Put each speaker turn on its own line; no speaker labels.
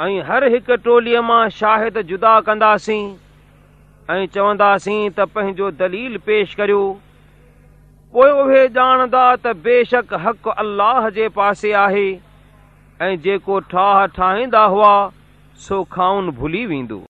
۽ هر هڪ ٽوليءَ مان شاهد جدا ڪنداسين. ۽ چونداسين ته پنهنجو دليل پيش ڪريو. پوءِ اهي ڄاڻندا ته بيشڪ حق الله جي پاسي آهي. ۽ جيڪو ٺاهه ٺاهيندا هئا سو کائن ڀلي ويندو.